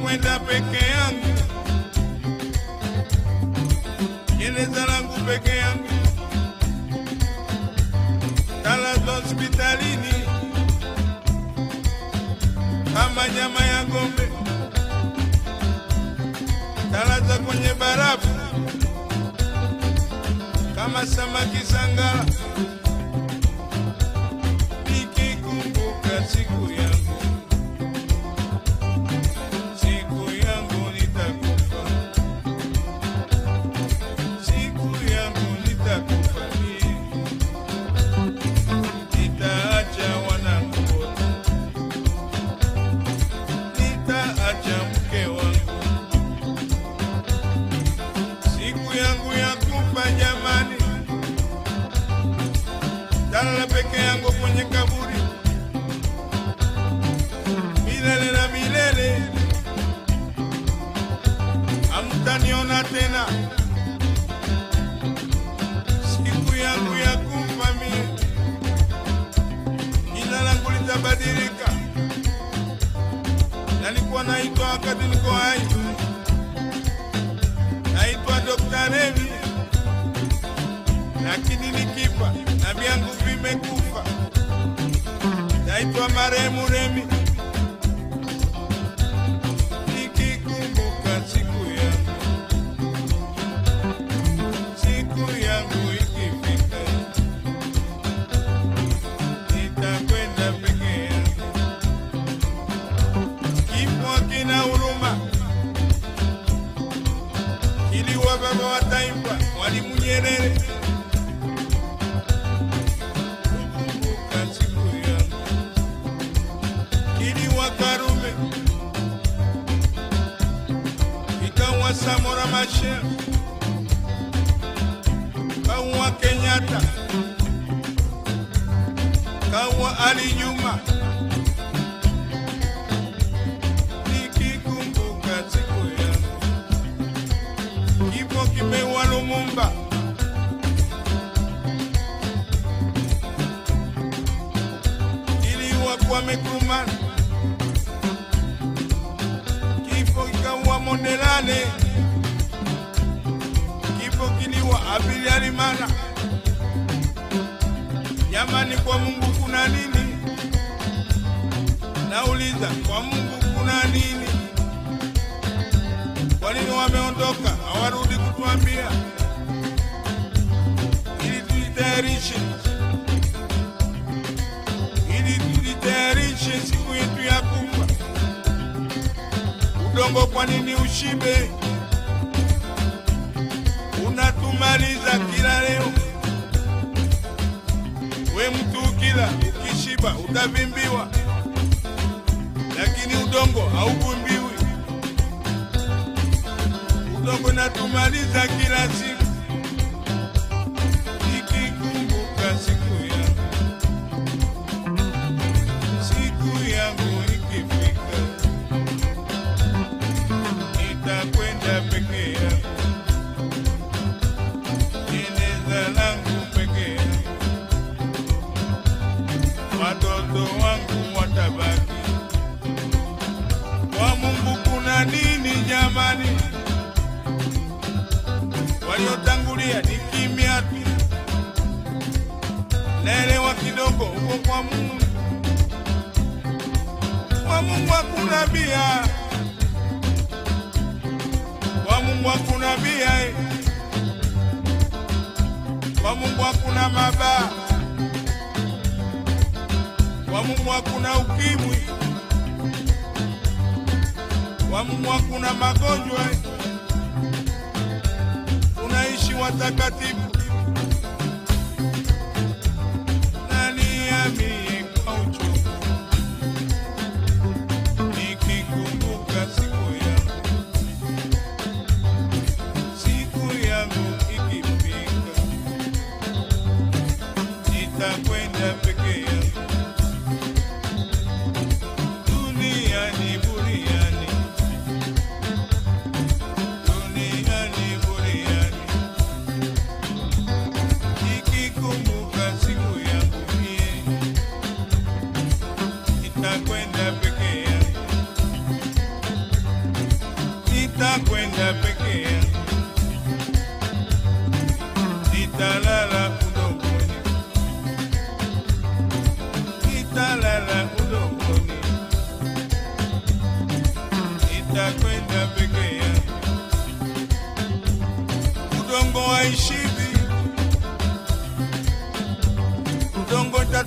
nitakwenda peke yangu, jeneza langu peke yangu, talazwa hospitalini. Kama nyama ya ng'ombe, talaza kwenye barafu. Kama samaki sangara, nikikumbuka siku yangu, tena. Siku yangu ya kufa mie, jina langu litabadilika. Nalikuwa naitwa wakati niko hai, naitwa Dr. Revi, lakini nikifa na vyangu vimekufa, naitwa marehemu Remi. Karume, ikawa Samora Machel, kawa Kenyatta, kawa Ali Juma. Kiliua Abili Alimana. Jamani, kwa Mungu kuna nini? Nauliza, kwa Mungu kuna nini? Kwa nini wameondoka hawarudi kutuambia ili tujitayarishe, ili tujitayarishe siku yetu ya kufa. Udongo kwa nini ushibe? Unatumaliza kila leo. We mtu ukila ukishiba utavimbiwa, lakini udongo hauvumbiwi. Udongo natumaliza kila siku, naelewa kidogo huko kwa Mungu. Kwa Mungu hakuna bia, kwa Mungu hakuna bia, kwa Mungu hakuna mabaa, kwa Mungu hakuna ukimwi, kwa Mungu hakuna magonjwa. Unaishi watakatifu.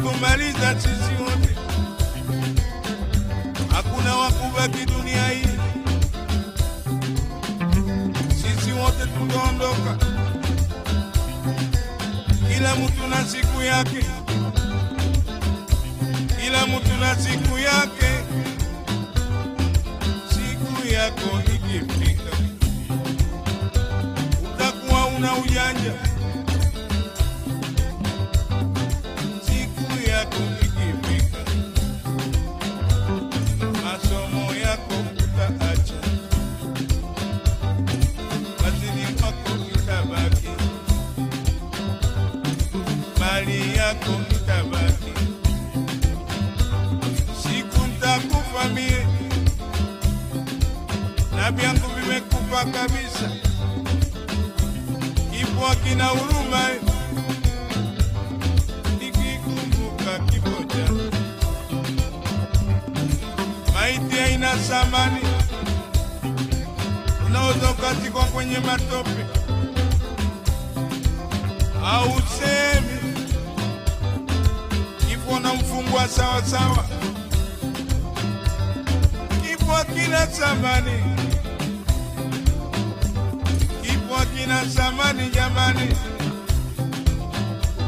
Tatumaliza sisi wote, hakuna wakubaki dunia hii, sisi wote tutaondoka, kila mtu na siku yake, kila mtu na siku yake. Siku yako ikifika, utakuwa una ujanja ntakufa mie na vyangu vimekufa kabisa, kifo kina huruma nikikumbuka changu. Maiti haina thamani, unaweza ukazikwa kwenye matope au usemi kifo na mfungwa sawa sawa. Kifo kina thamani, kifo kina thamani jamani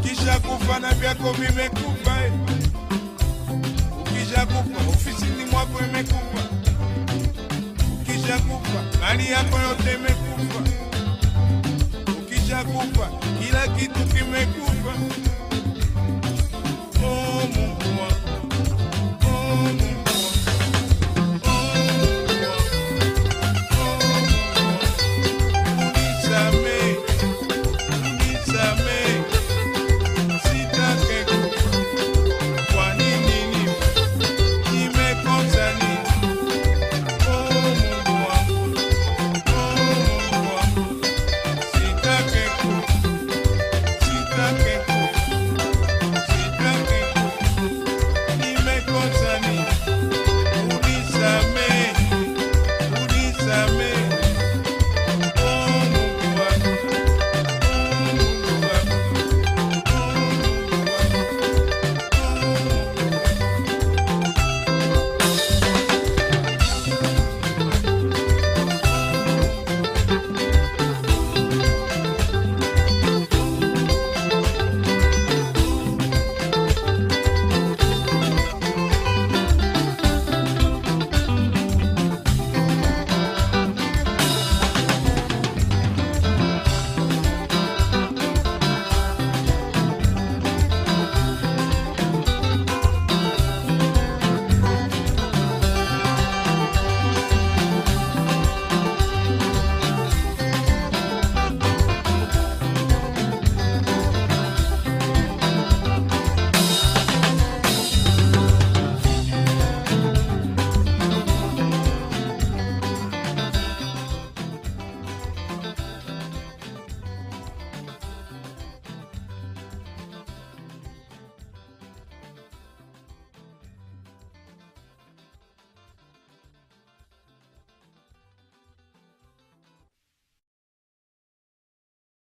kisha kufa na vyako vimekufa. Ukisha kufa ofisini mwako imekufa, ukisha kufa mali yako yote imekufa, ukisha kufa kila kitu kimekufa.